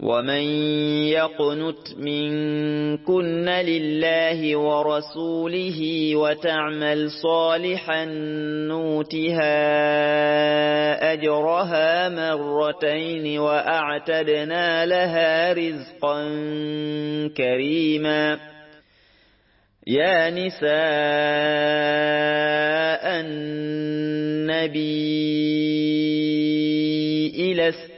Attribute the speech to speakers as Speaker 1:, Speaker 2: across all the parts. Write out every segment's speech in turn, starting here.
Speaker 1: ومن يقنت منكن لله ورسوله وتعمل صالحا نوتها أجرها مرتين وأعتدنا لها رزقا كريما يا نساء النبي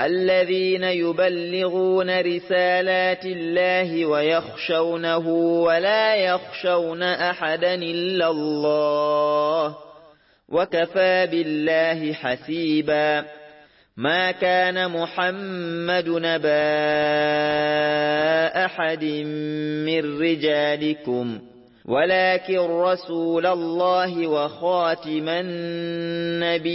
Speaker 1: الذين يبلغون رسالات الله ويخشونه ولا يخشون أحدا إلا الله وكفى بالله حسيبا. ما كان محمد نبا أحد من رجالكم ولكن رسول الله وخاتم النبيين.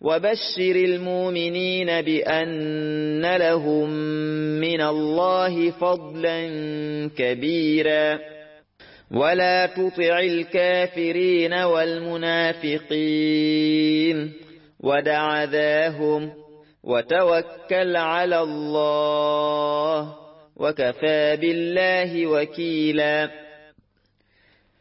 Speaker 1: وبشر المؤمنين بأن لهم من الله فضلا كبيرا ولا تطع الكافرين والمنافقين ودع ذاهم وتوكل على الله وكفى بالله وكيلا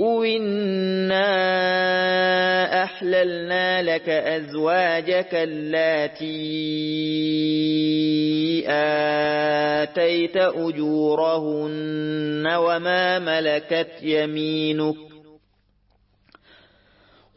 Speaker 1: إنا أحللنا لك أزواجك اللاتي آتيت أجورهن وما ملكت يمينك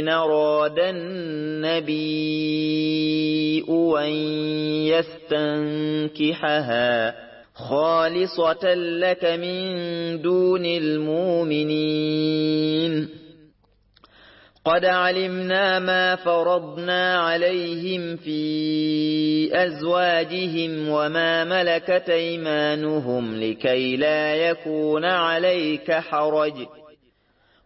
Speaker 1: إن أراد النبي أن يستنكحها خالصة لك من دون المؤمنين. قد علمنا ما فرضنا عليهم في أزواجهم وما ملكت أيمانهم لكي لا يكون عليك حرج.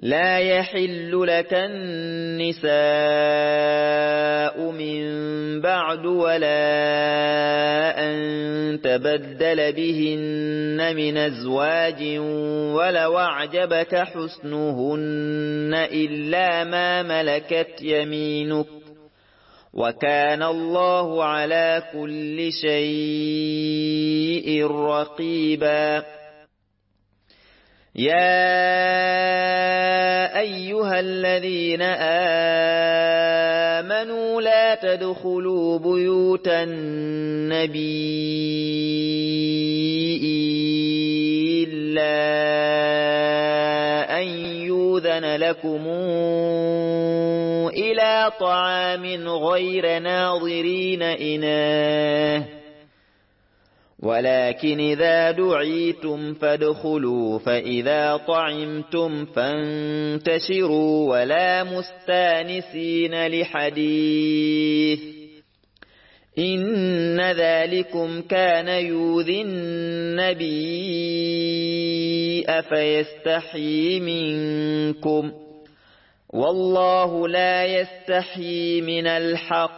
Speaker 1: لا يحل لك النساء من بعد ولا أن تبدل بهن من أزواج ولو أعجبك حسنهن إلا ما ملكت يمينك وكان الله على كل شيء رقيبا يا أيها الذين آمنوا لا تدخلوا بيوت النبي إلا أن يوذن لكم إلى طعام غير ناظرين إناه ولكن إذا دعيتم فادخلوا فإذا طعمتم فانتشروا ولا مستانسين لحديث. إن ذلكم كان يوذي النبي أفيستحيي منكم. والله لا يستحيي من الحق.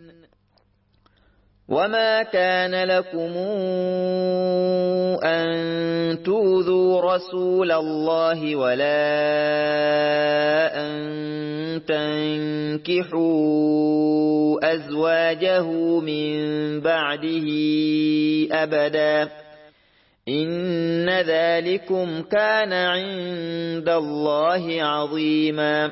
Speaker 1: وما كان لكم أن توذوا رسول الله ولا أن تنكحوا أزواجه من بعده أبدا إن ذلكم كان عند الله عظيما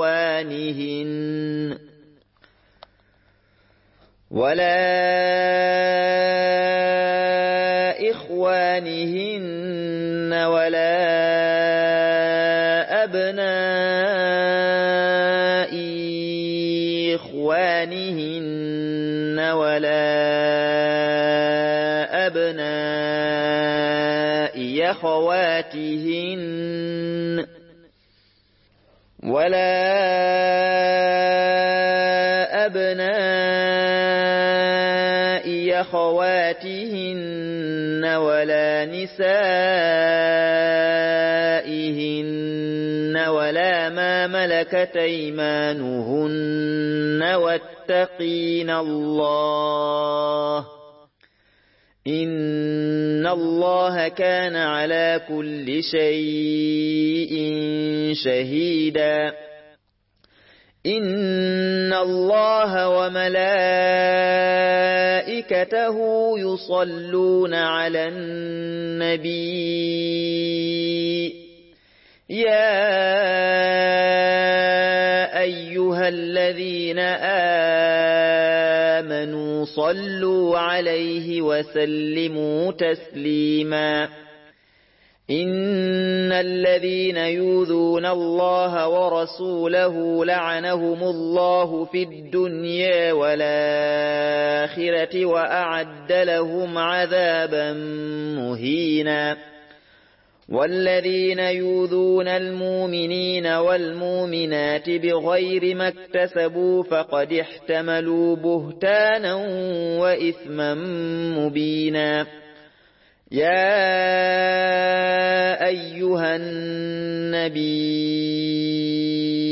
Speaker 1: إخوانهن. ولا إخوانهن ولا أبناء إخوانهن ولا أبناء أخواتهن. ولا أبناء أخواتهن ولا نسائهن ولا ما ملكت أيمانهن واتقين الله إن الله كان على كل شيء شهيدا. إن الله وملائكته يصلون على النبي. يا أيها الذين آمنوا صلوا عليه وسلموا تسليما إن الذين يوذون الله ورسوله لعنهم الله في الدنيا والآخرة وأعد لهم عذابا مهينا والذين يوذون المؤمنين والمؤمنات بغير ما اكتسبوا فقد احتملوا بهتانا وإثما مبينا. يا أيها النبي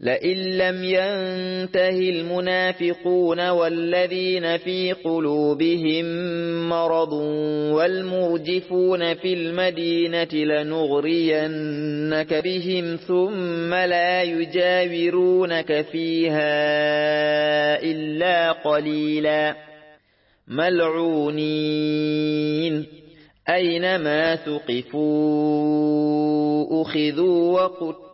Speaker 1: لئن لم ينته المنافقون والذين في قلوبهم مرض والمرجفون في المدينة لنغرينك بهم ثم لا يجاورونك فيها إلا قليلا ملعونين أينما ثقفوا أخذوا وقتلوا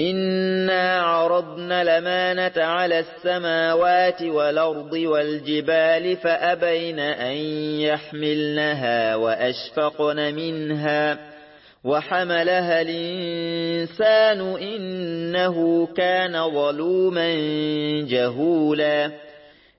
Speaker 1: إنا عرضنا لمانة على السماوات والأرض والجبال فأبين أن يحملنها وأشفقن منها وحملها الإنسان إنه كان ظلوما جهولا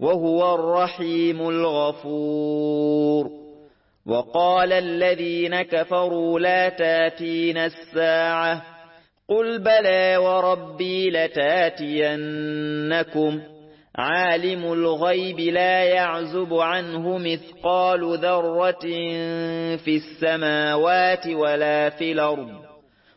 Speaker 1: وهو الرحيم الغفور. وقال الذين كفروا لا تاتين الساعة. قل بلى وربي لتأتينكم. عالم الغيب لا يعزب عنه مثقال ذرة في السماوات ولا في الأرض.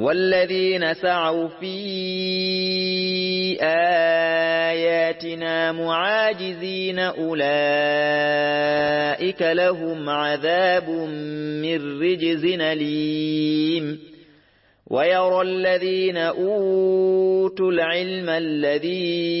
Speaker 1: والذين سعوا في آياتنا معاجزين أولئك لهم عذاب من رجز أليم. ويرى الذين أوتوا العلم الذي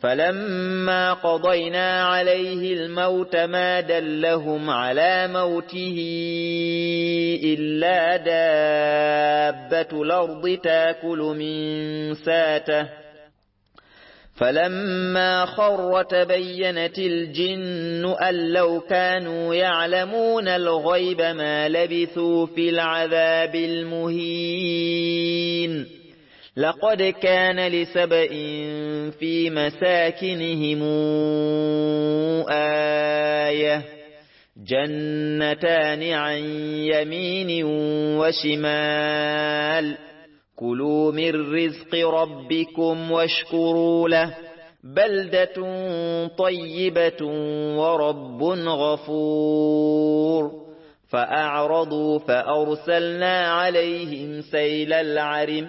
Speaker 1: فلما قضينا عليه الموت ما دلهم على موته إلا دابة الأرض تأكل من ساته. فلما خر تبينت الجن أن لو كانوا يعلمون الغيب ما لبثوا في العذاب المهين. لقد كان لسبئ في مساكنهم آية. جنتان عن يمين وشمال. كلوا من رزق ربكم واشكروا له. بلدة طيبة ورب غفور. فأعرضوا فأرسلنا عليهم سيل العرم.